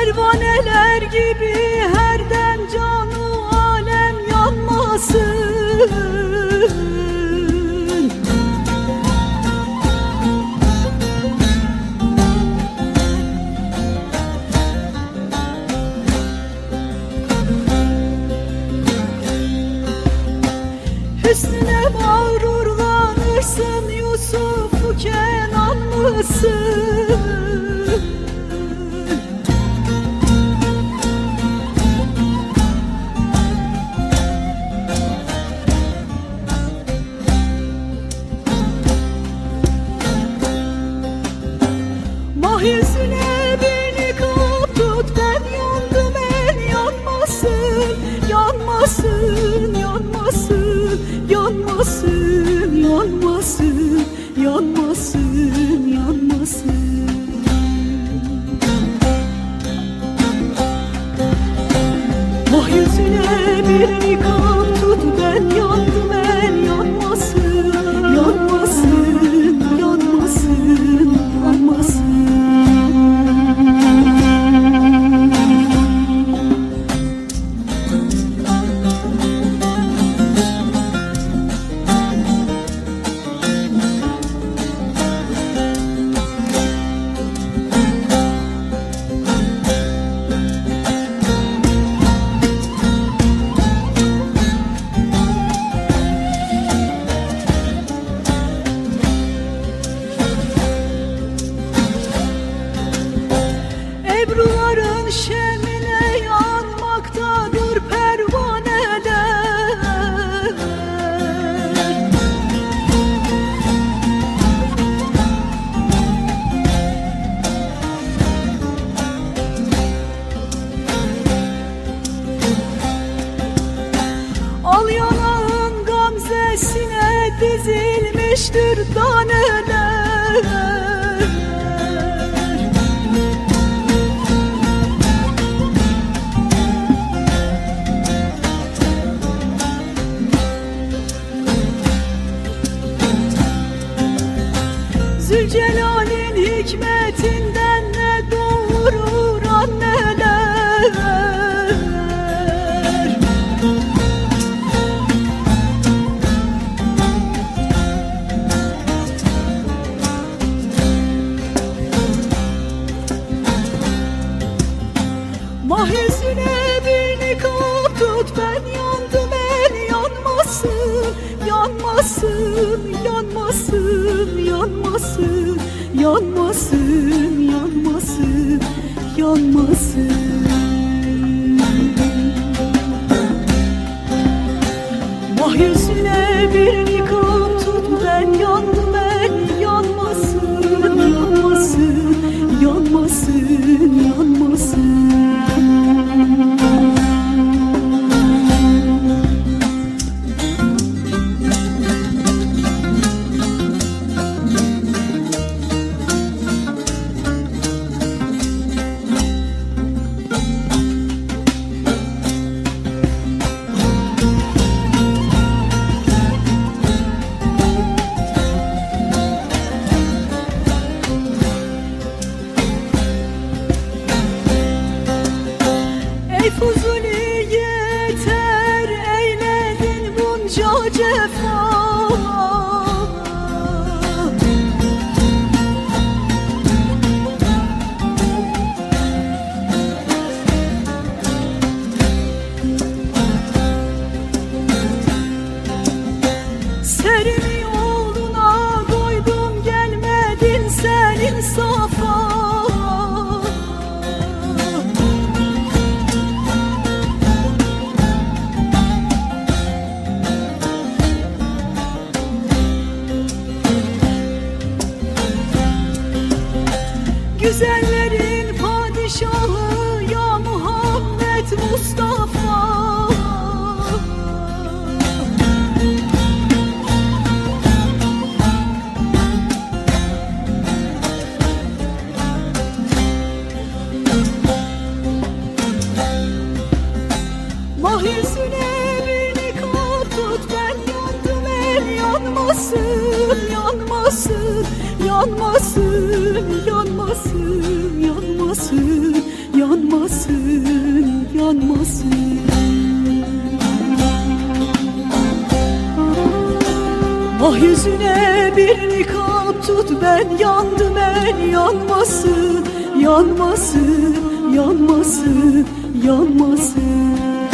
Pervaneler gibi her dem canı alem yanmasın Hüsnüne mağrurlanırsın Yusuf'u Kenan mısın? Yanmasın, yanmasın, dizilmiştir daneler Zülcelal'in hikmetinden yanmasın Yanmasın, yanmasın, Güzellerin padişahı ya Muhammed Mustafa. Mahyüzüne beni kap tut ben yandım el yanmasın yanmasın yanmasın yanmasın yanmasın yanmasın, yanmasın. Ah yüzüne bir nikap tut ben yandım el yanmasın, yanmasın, yanmasın, yanmasın